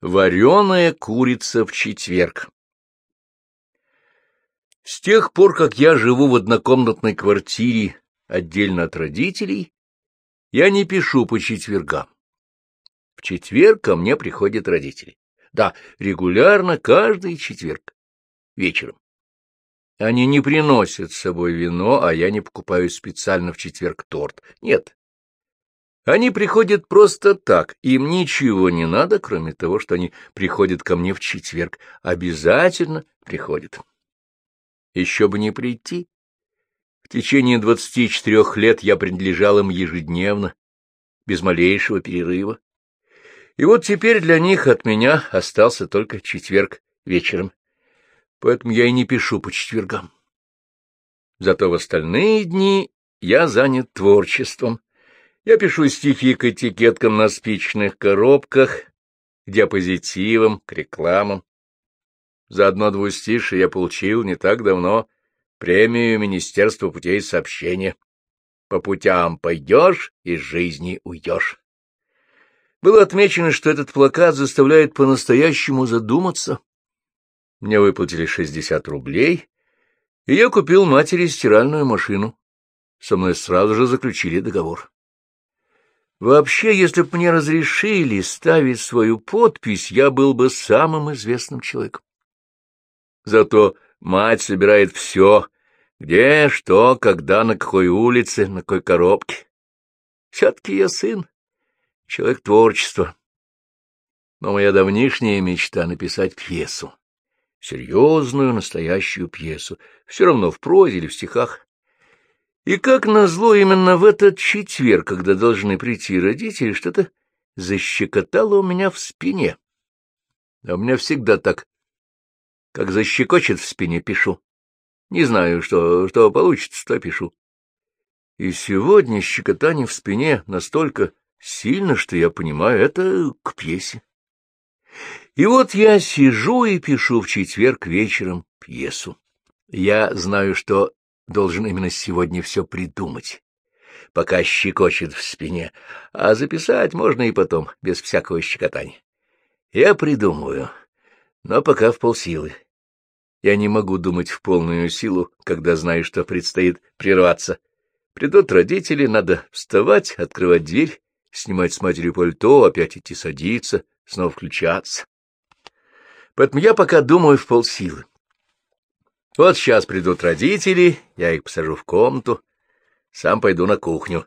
Вареная курица в четверг. С тех пор, как я живу в однокомнатной квартире отдельно от родителей, я не пишу по четвергам. В четверг ко мне приходят родители. Да, регулярно, каждый четверг, вечером. Они не приносят с собой вино, а я не покупаю специально в четверг торт. Нет, они приходят просто так, им ничего не надо, кроме того, что они приходят ко мне в четверг. Обязательно приходят. Еще бы не прийти. В течение двадцати четырех лет я принадлежал им ежедневно, без малейшего перерыва. И вот теперь для них от меня остался только четверг вечером. Поэтому я и не пишу по четвергам. Зато в остальные дни я занят творчеством я пишу стихи к этикеткам на спичных коробках, диапозитивам, к рекламам. За одно двустишие я получил не так давно премию Министерства путей сообщения. По путям пойдешь, из жизни уйдешь. Было отмечено, что этот плакат заставляет по-настоящему задуматься. Мне выплатили шестьдесят рублей, и я купил матери стиральную машину. Со мной сразу же заключили договор. Вообще, если бы мне разрешили ставить свою подпись, я был бы самым известным человеком. Зато мать собирает все, где, что, когда, на какой улице, на какой коробке. Все-таки я сын, человек творчества. Но моя давнишняя мечта — написать пьесу. Серьезную, настоящую пьесу. Все равно в прозе или в стихах. И как назло, именно в этот четверг, когда должны прийти родители, что-то защекотало у меня в спине. А у меня всегда так, как защекочет в спине, пишу. Не знаю, что, что получится, то пишу. И сегодня щекотание в спине настолько сильно, что я понимаю, это к пьесе. И вот я сижу и пишу в четверг вечером пьесу. Я знаю, что должен именно сегодня все придумать, пока щекочет в спине, а записать можно и потом, без всякого щекотания. Я придумываю, но пока в полсилы. Я не могу думать в полную силу, когда знаю, что предстоит прерваться. Придут родители, надо вставать, открывать дверь, снимать с матерью пальто, опять идти садиться, снова включаться. Поэтому я пока думаю в полсилы. Вот сейчас придут родители, я их посажу в комнату, сам пойду на кухню.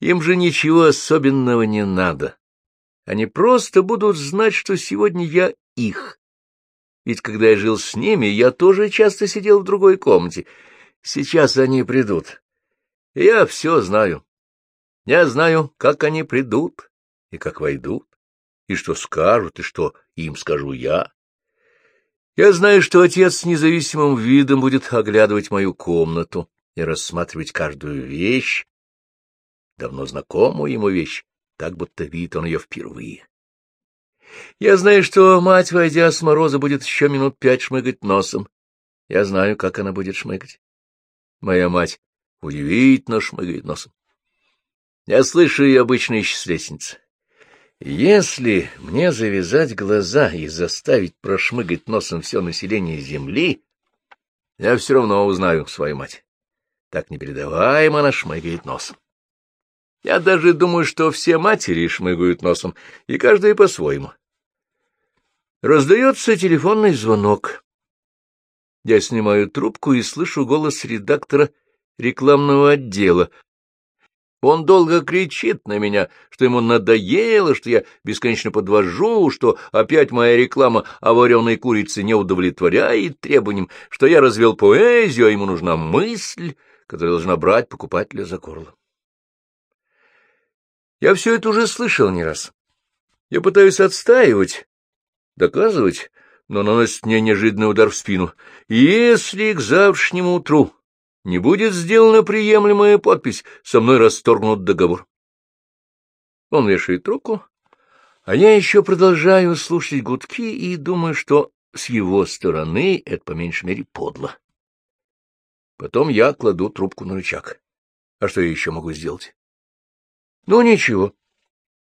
Им же ничего особенного не надо. Они просто будут знать, что сегодня я их. Ведь когда я жил с ними, я тоже часто сидел в другой комнате. Сейчас они придут. я все знаю. Я знаю, как они придут и как войдут, и что скажут, и что им скажу я. Я знаю, что отец с независимым видом будет оглядывать мою комнату и рассматривать каждую вещь, давно знакомую ему вещь, так будто видит он ее впервые. Я знаю, что мать, войдя с мороза, будет еще минут пять шмыгать носом. Я знаю, как она будет шмыгать. Моя мать удивительно шмыгает носом. Я слышу ее обычно ищет с лестницы. Если мне завязать глаза и заставить прошмыгать носом все население Земли, я все равно узнаю свою мать. Так непередаваемо она шмыгает носом. Я даже думаю, что все матери шмыгают носом, и каждая по-своему. Раздается телефонный звонок. Я снимаю трубку и слышу голос редактора рекламного отдела. Он долго кричит на меня, что ему надоело, что я бесконечно подвожу, что опять моя реклама о вареной курице не удовлетворяет требованиям, что я развел поэзию, а ему нужна мысль, которая должна брать покупателя за горло. Я все это уже слышал не раз. Я пытаюсь отстаивать, доказывать, но наносит мне неожиданный удар в спину. Если к завтрашнему утру не будет сделана приемлемая подпись, со мной расторгнут договор. Он вешает руку, а я еще продолжаю слушать гудки и думаю, что с его стороны это по меньшей мере подло. Потом я кладу трубку на рычаг. А что я еще могу сделать? Ну, ничего.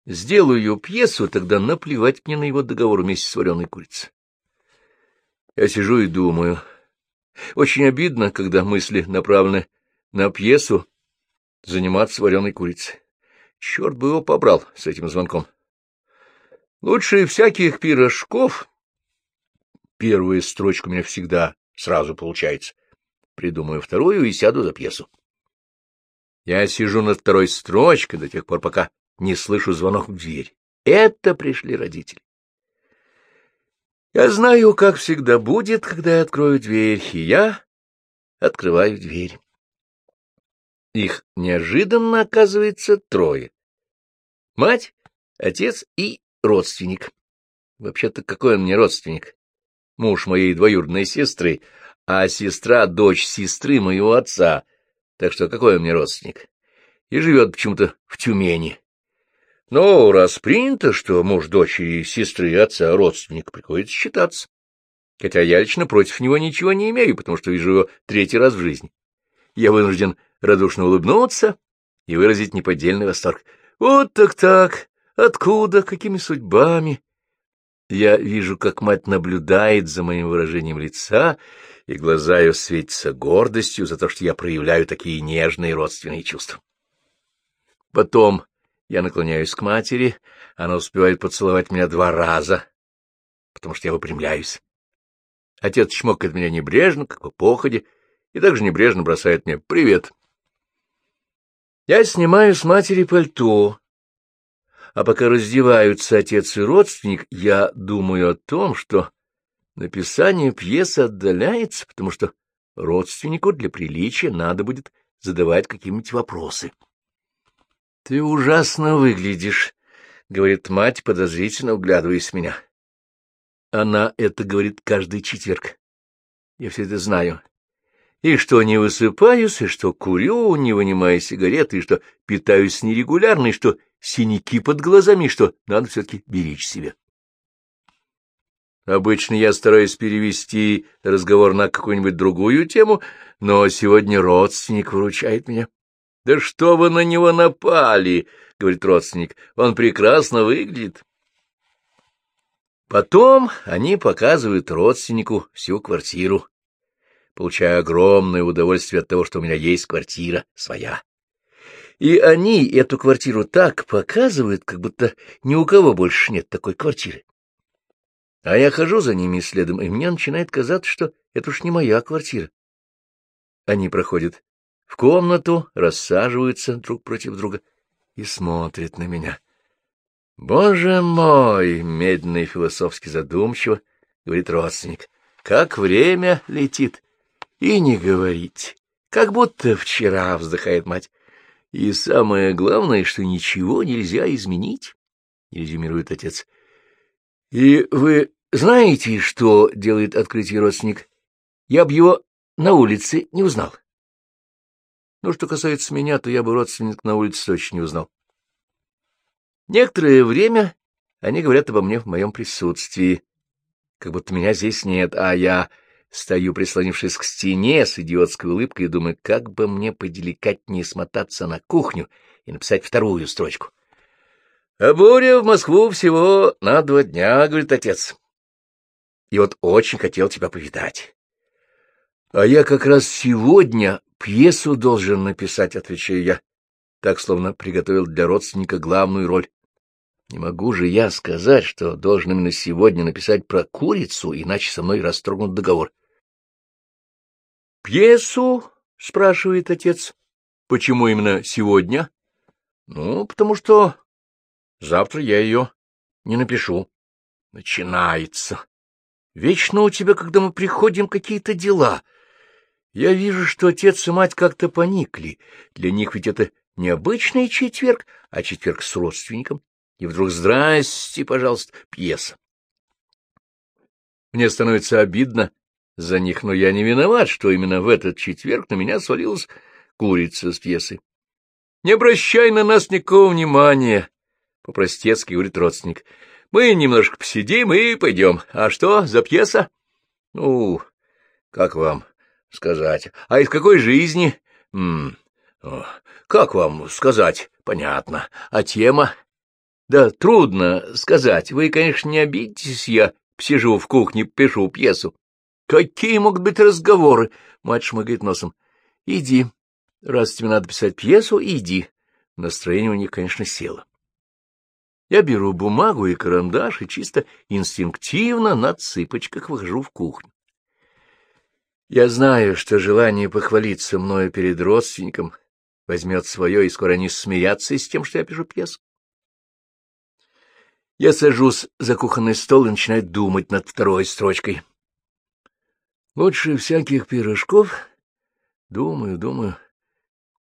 сделаю пьесу, тогда наплевать мне на его договор вместе с вареной курицей. Я сижу и думаю. Очень обидно, когда мысли направлены на пьесу заниматься вареной курицей. Черт бы его побрал с этим звонком. Лучше всяких пирожков. Первая строчка у меня всегда сразу получается. Придумаю вторую и сяду за пьесу. Я сижу над второй строчкой до тех пор, пока не слышу звонок в дверь. Это пришли родители. Я знаю, как всегда будет, когда я открою дверь, и я открываю дверь. Их неожиданно оказывается трое. Мать, отец и родственник. Вообще-то какой он мне родственник? Муж моей двоюродной сестры, а сестра — дочь сестры моего отца. Так что какой он мне родственник? И живет почему-то в Тюмени. Но раз принято, что муж дочери, сестры и отца родственник, приходится считаться. Хотя я лично против него ничего не имею, потому что вижу его третий раз в жизни. Я вынужден радушно улыбнуться и выразить неподдельный восторг. Вот так-так, откуда, какими судьбами? Я вижу, как мать наблюдает за моим выражением лица, и глаза ее светятся гордостью за то, что я проявляю такие нежные родственные чувства. Потом я наклоняюсь к матери, она успевает поцеловать меня два раза, потому что я выпрямляюсь. Отец чмокает меня небрежно, как по походе, и также небрежно бросает мне «Привет». Я снимаю с матери пальто, а пока раздеваются отец и родственник, я думаю о том, что написание пьесы отдаляется, потому что родственнику для приличия надо будет задавать какие-нибудь вопросы. — Ты ужасно выглядишь, — говорит мать, подозрительно углядываясь в меня. Она это говорит каждый четверг. Я все это знаю и что не высыпаюсь, и что курю, не вынимая сигареты, и что питаюсь нерегулярно, и что синяки под глазами, и что надо все-таки беречь себя. Обычно я стараюсь перевести разговор на какую-нибудь другую тему, но сегодня родственник выручает меня. — Да что вы на него напали? — говорит родственник. — Он прекрасно выглядит. Потом они показывают родственнику всю квартиру получая огромное удовольствие от того, что у меня есть квартира своя. И они эту квартиру так показывают, как будто ни у кого больше нет такой квартиры. А я хожу за ними следом, и мне начинает казаться, что это уж не моя квартира. Они проходят в комнату, рассаживаются друг против друга и смотрят на меня. — Боже мой! — медленно и философски задумчиво говорит родственник. — Как время летит! И не говорить. Как будто вчера, — вздыхает мать. И самое главное, что ничего нельзя изменить, — резюмирует отец. И вы знаете, что делает открытие родственник? Я б его на улице не узнал. Ну, что касается меня, то я бы родственник на улице точно не узнал. Некоторое время они говорят обо мне в моем присутствии, как будто меня здесь нет, а я Стою, прислонившись к стене, с идиотской улыбкой, и думаю, как бы мне поделикатнее смотаться на кухню и написать вторую строчку. — А Боря в Москву всего на два дня, — говорит отец. — И вот очень хотел тебя повидать. — А я как раз сегодня пьесу должен написать, — отвечаю я, так словно приготовил для родственника главную роль. Не могу же я сказать, что должен именно сегодня написать про курицу, иначе со мной расторгнут договор. — «Пьесу?» — спрашивает отец. «Почему именно сегодня?» «Ну, потому что завтра я ее не напишу». «Начинается. Вечно у тебя, когда мы приходим, какие-то дела. Я вижу, что отец и мать как-то поникли. Для них ведь это не обычный четверг, а четверг с родственником. И вдруг «Здрасте, пожалуйста, пьеса». Мне становится обидно за них, но я не виноват, что именно в этот четверг на меня свалилась курица с пьесы. — Не обращай на нас никакого внимания, — по-простецки говорит родственник. — Мы немножко посидим и пойдем. А что за пьеса? — Ну, как вам сказать? А из какой жизни? М -м, как вам сказать? Понятно. А тема? Да, трудно сказать. Вы, конечно, не обидитесь, я сижу в кухне, пишу пьесу. Какие могут быть разговоры? Мать шмыгает носом. Иди. Раз тебе надо писать пьесу, иди. Настроение у них, конечно, село. Я беру бумагу и карандаш и чисто инстинктивно на цыпочках выхожу в кухню. Я знаю, что желание похвалиться мною перед родственником возьмет свое, и скоро они смеятся с тем, что я пишу пьесу. Я сажусь за кухонный стол и начинаю думать над второй строчкой. Лучше всяких пирожков, думаю, думаю,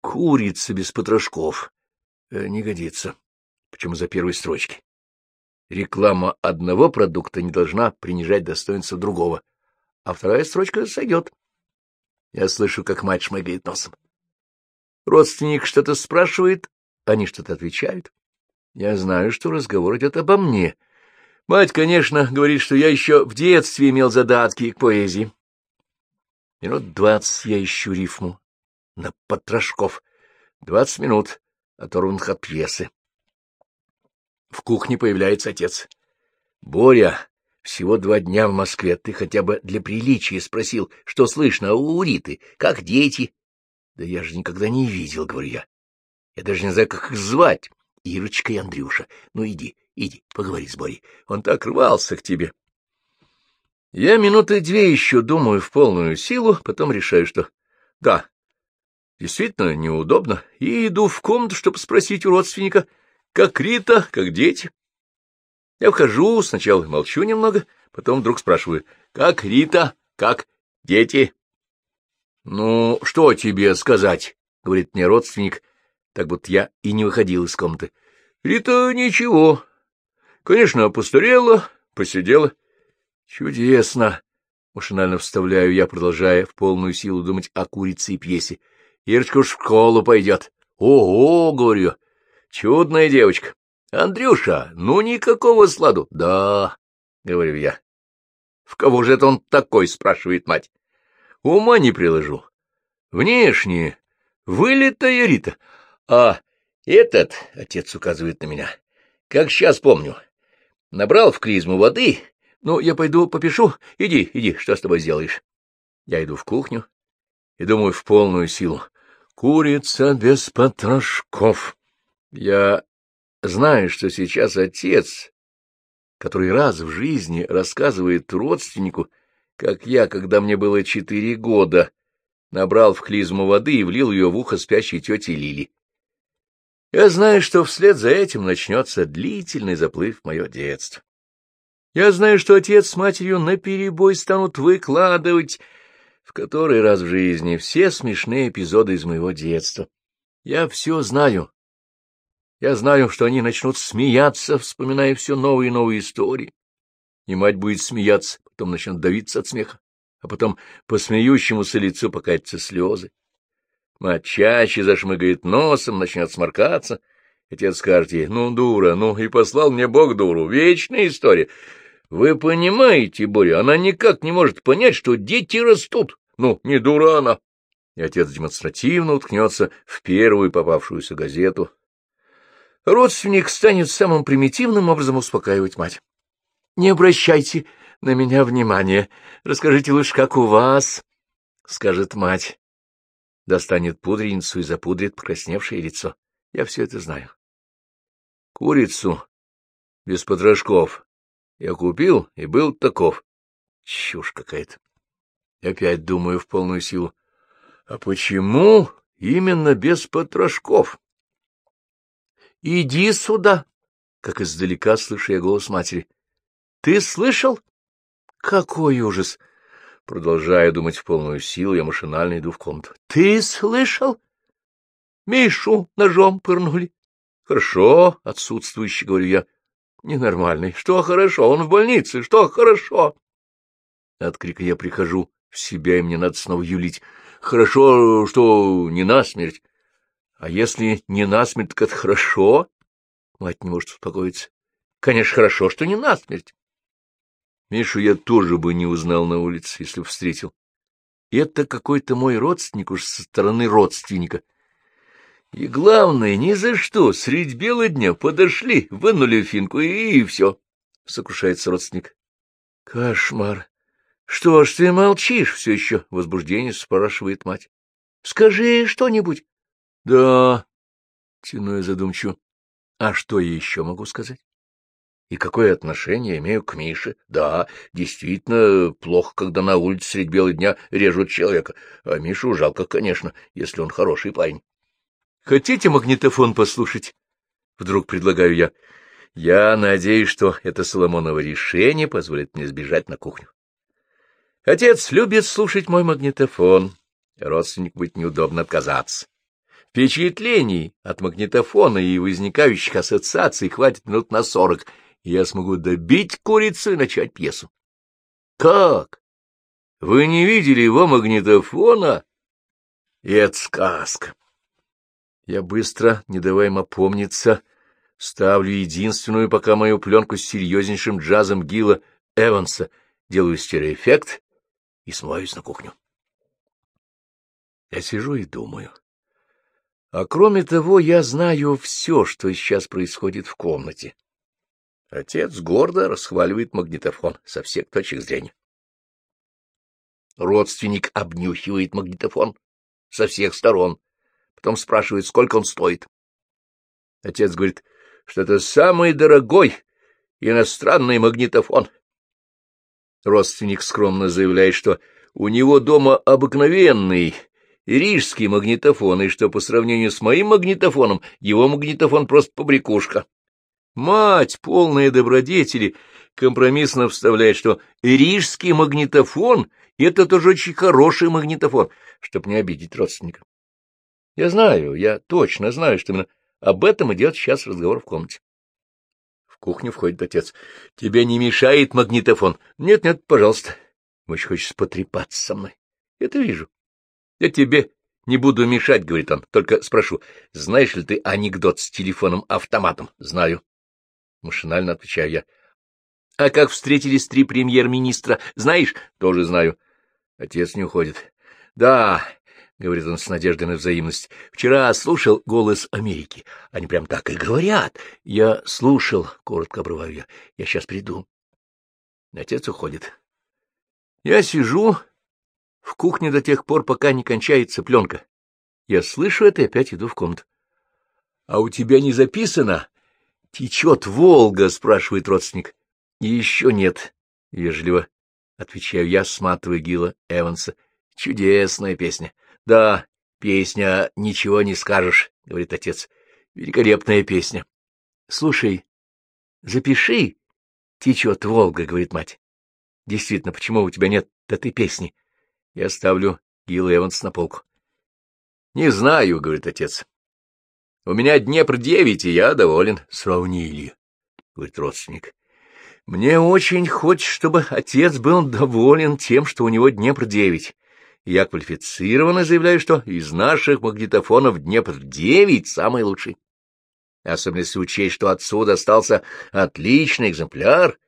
курица без потрошков э, не годится. Почему за первой строчки? Реклама одного продукта не должна принижать достоинство другого, а вторая строчка сойдет. Я слышу, как мать шмыгает носом. Родственник что-то спрашивает, они что-то отвечают. Я знаю, что разговор идет обо мне. Мать, конечно, говорит, что я еще в детстве имел задатки к поэзии. Минут двадцать я ищу рифму на потрошков. Двадцать минут, оторванных от пьесы. В кухне появляется отец. — Боря, всего два дня в Москве. Ты хотя бы для приличия спросил, что слышно у Риты, как дети? — Да я же никогда не видел, — говорю я. Я даже не знаю, как их звать. Ирочка и Андрюша. Ну, иди, иди, поговори с Борей. Он так рвался к тебе. Я минуты две еще думаю в полную силу, потом решаю, что да, действительно неудобно, и иду в комнату, чтобы спросить у родственника — как Рита, как дети. Я вхожу, сначала молчу немного, потом вдруг спрашиваю, как Рита, как дети. — Ну, что тебе сказать? — говорит мне родственник, так будто я и не выходил из комнаты. — Рита ничего. Конечно, постарела, посидела. — Чудесно. Машинально вставляю я, продолжая в полную силу думать о курице и пьесе. Ирочка в школу пойдет. — Ого, — говорю, Чудная девочка. Андрюша, ну никакого сладу. Да, говорю я. В кого же это он такой, спрашивает мать. Ума не приложу. Внешне вылитая Рита. А этот, отец указывает на меня, как сейчас помню, набрал в клизму воды. Ну, я пойду попишу. Иди, иди, что с тобой сделаешь? Я иду в кухню и думаю в полную силу. Курица без потрошков. Я знаю, что сейчас отец, который раз в жизни рассказывает родственнику, как я, когда мне было четыре года, набрал в клизму воды и влил ее в ухо спящей тети Лили. Я знаю, что вслед за этим начнется длительный заплыв мое детство. Я знаю, что отец с матерью наперебой станут выкладывать в который раз в жизни все смешные эпизоды из моего детства. Я все знаю, я знаю, что они начнут смеяться, вспоминая все новые и новые истории. И мать будет смеяться, потом начнет давиться от смеха, а потом по смеющемуся лицу покатятся слезы. Мать чаще зашмыгает носом, начнет сморкаться. Отец скажет ей, ну, дура, ну, и послал мне Бог дуру. Вечная история. Вы понимаете, Боря, она никак не может понять, что дети растут. Ну, не дура она. И отец демонстративно уткнется в первую попавшуюся газету, родственник станет самым примитивным образом успокаивать мать. — Не обращайте на меня внимания. Расскажите лишь, как у вас, — скажет мать. Достанет пудреницу и запудрит покрасневшее лицо. Я все это знаю. Курицу без потрошков я купил и был таков. Чушь какая-то. Опять думаю в полную силу. А почему именно без потрошков? — Иди сюда! — как издалека слышу я голос матери. — Ты слышал? — Какой ужас! Продолжая думать в полную силу, я машинально иду в комнату. — Ты слышал? Мишу ножом пырнули. — Хорошо, отсутствующий, говорю я. — Ненормальный. Что хорошо? Он в больнице. Что хорошо? От крика я прихожу в себя, и мне надо снова юлить. Хорошо, что не насмерть. А если не насмерть, так это хорошо? Мать не может успокоиться. Конечно, хорошо, что не насмерть. Мишу я тоже бы не узнал на улице, если бы встретил. Это какой-то мой родственник уж со стороны родственника. И главное, ни за что, средь бела дня подошли, вынули финку, и, и все, — сокрушается родственник. — Кошмар! Что ж ты молчишь все еще? — возбуждение спрашивает мать. — Скажи что-нибудь. — Да, — тяну я задумчиво. — А что я еще могу сказать? И какое отношение имею к Мише? Да, действительно, плохо, когда на улице средь бела дня режут человека. А Мишу жалко, конечно, если он хороший парень. Хотите магнитофон послушать? Вдруг предлагаю я. Я надеюсь, что это Соломоново решение позволит мне сбежать на кухню. Отец любит слушать мой магнитофон. Родственник будет неудобно отказаться. Впечатлений от магнитофона и возникающих ассоциаций хватит минут на сорок, и я смогу добить курицу и начать пьесу. Как? Вы не видели его магнитофона? Это сказка. Я быстро, не давая им опомниться, ставлю единственную пока мою пленку с серьезнейшим джазом Гила Эванса, делаю стереоэффект и смываюсь на кухню. Я сижу и думаю. А кроме того, я знаю все, что сейчас происходит в комнате. Отец гордо расхваливает магнитофон со всех точек зрения. Родственник обнюхивает магнитофон со всех сторон, потом спрашивает, сколько он стоит. Отец говорит, что это самый дорогой иностранный магнитофон. Родственник скромно заявляет, что у него дома обыкновенный рижский магнитофон, и что по сравнению с моим магнитофоном его магнитофон просто побрякушка. Мать, полная добродетели, компромиссно вставляет, что рижский магнитофон — это тоже очень хороший магнитофон, чтобы не обидеть родственника. Я знаю, я точно знаю, что именно об этом идет сейчас разговор в комнате. В кухню входит отец. — Тебе не мешает магнитофон? Нет, нет, пожалуйста. Мощь хочет потрепаться со мной. Это вижу. Я тебе не буду мешать, — говорит он, — только спрошу, знаешь ли ты анекдот с телефоном-автоматом? Знаю. Машинально отвечаю я. — А как встретились три премьер-министра, знаешь? Тоже знаю. Отец не уходит. — Да, — говорит он с надеждой на взаимность. — Вчера слушал «Голос Америки». Они прям так и говорят. — Я слушал, — коротко обрываю я. — Я сейчас приду. Отец уходит. Я сижу в кухне до тех пор, пока не кончается пленка. Я слышу это и опять иду в комнату. — А у тебя не записано? — Течет Волга, — спрашивает родственник. — Еще нет, — вежливо отвечаю я, сматывая Гила Эванса. — Чудесная песня. — Да, песня «Ничего не скажешь», — говорит отец. — Великолепная песня. — Слушай, запиши. Течет Волга, — говорит мать. — Действительно, почему у тебя нет этой песни? Я ставлю Гил Эванс на полку. — Не знаю, — говорит отец. — У меня Днепр-девять, и я доволен. — Сравнили, — говорит родственник. — Мне очень хочется, чтобы отец был доволен тем, что у него Днепр-девять я квалифицированно заявляю, что из наших магнитофонов Днепр-9 самый лучший. Особенно если учесть, что отсюда остался отличный экземпляр.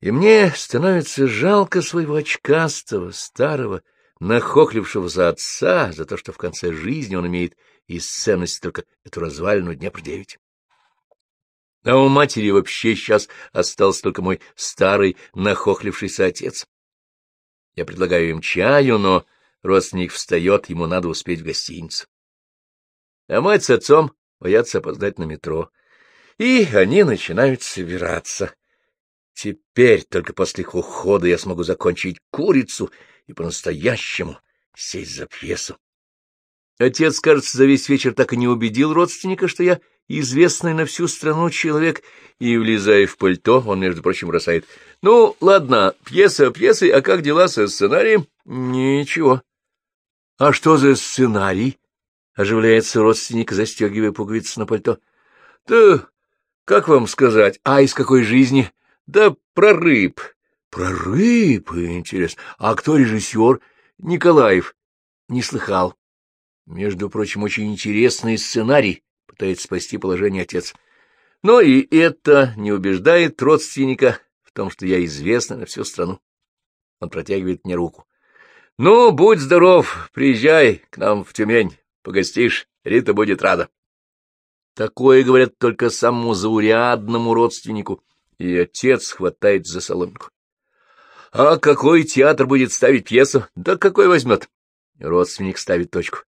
И мне становится жалко своего очкастого, старого, нахохлившегося отца за то, что в конце жизни он имеет из ценности только эту развалину Днепр-9. А у матери вообще сейчас остался только мой старый нахохлившийся отец. Я предлагаю им чаю, но родственник встает, ему надо успеть в гостиницу. А мать с отцом боятся опоздать на метро. И они начинают собираться. Теперь, только после их ухода, я смогу закончить курицу и по-настоящему сесть за пьесу. Отец, кажется, за весь вечер так и не убедил родственника, что я известный на всю страну человек, и, влезая в пальто, он, между прочим, бросает. — Ну, ладно, пьеса пьесой, а как дела со сценарием? — Ничего. — А что за сценарий? — оживляется родственник, застегивая пуговицы на пальто. — Да, как вам сказать, а из какой жизни? Да про рыб. — Про рыб, интересно. А кто режиссер? — Николаев. — Не слыхал. Между прочим, очень интересный сценарий пытается спасти положение отец. Но и это не убеждает родственника в том, что я известна на всю страну. Он протягивает мне руку. — Ну, будь здоров, приезжай к нам в Тюмень, погостишь, Рита будет рада. Такое говорят только самому заурядному родственнику, и отец хватает за соломинку. А какой театр будет ставить пьесу? Да какой возьмет? Родственник ставит точку.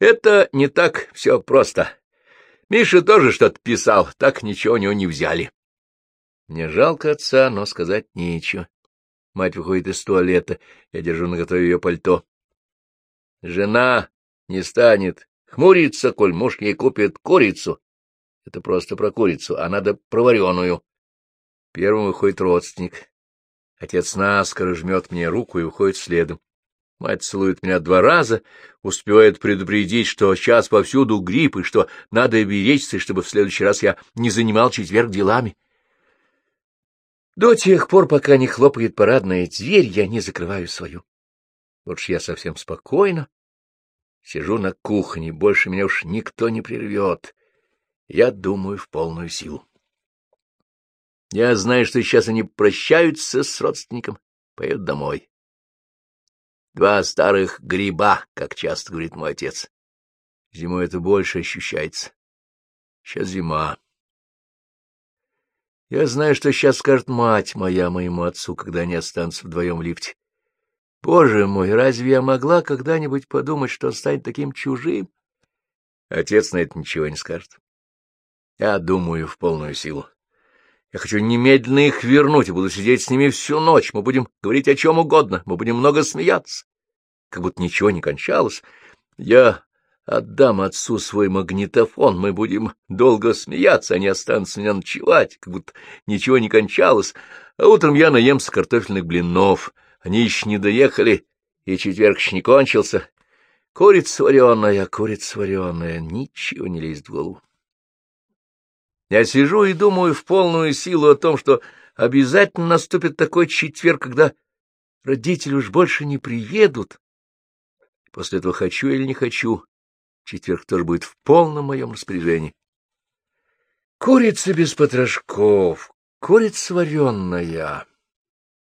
Это не так все просто. Миша тоже что-то писал, так ничего у него не взяли. Мне жалко отца, но сказать нечего. Мать выходит из туалета, я держу на готове ее пальто. Жена не станет хмуриться, коль муж ей купит курицу. Это просто про курицу, а надо про вареную. Первым выходит родственник. Отец наскоро жмет мне руку и уходит следом. Мать целует меня два раза, успевает предупредить, что сейчас повсюду грипп, и что надо беречься, чтобы в следующий раз я не занимал четверг делами. До тех пор, пока не хлопает парадная дверь, я не закрываю свою. Вот ж я совсем спокойно сижу на кухне, больше меня уж никто не прервет. Я думаю в полную силу. Я знаю, что сейчас они прощаются с родственником, поедут домой. Два старых гриба, как часто говорит мой отец. Зимой это больше ощущается. Сейчас зима. Я знаю, что сейчас скажет мать моя моему отцу, когда они останутся вдвоем в лифте. Боже мой, разве я могла когда-нибудь подумать, что он станет таким чужим? Отец на это ничего не скажет. Я думаю в полную силу. Я хочу немедленно их вернуть и буду сидеть с ними всю ночь. Мы будем говорить о чем угодно, мы будем много смеяться. Как будто ничего не кончалось. Я отдам отцу свой магнитофон, мы будем долго смеяться, они останутся меня ночевать, как будто ничего не кончалось. А утром я наемся картофельных блинов. Они еще не доехали, и четверг еще не кончился. Курица вареная, курица вареная, ничего не лезет в голову. Я сижу и думаю в полную силу о том, что обязательно наступит такой четверг, когда родители уж больше не приедут. После этого хочу или не хочу, четверг тоже будет в полном моем распоряжении. Курица без потрошков, курица вареная.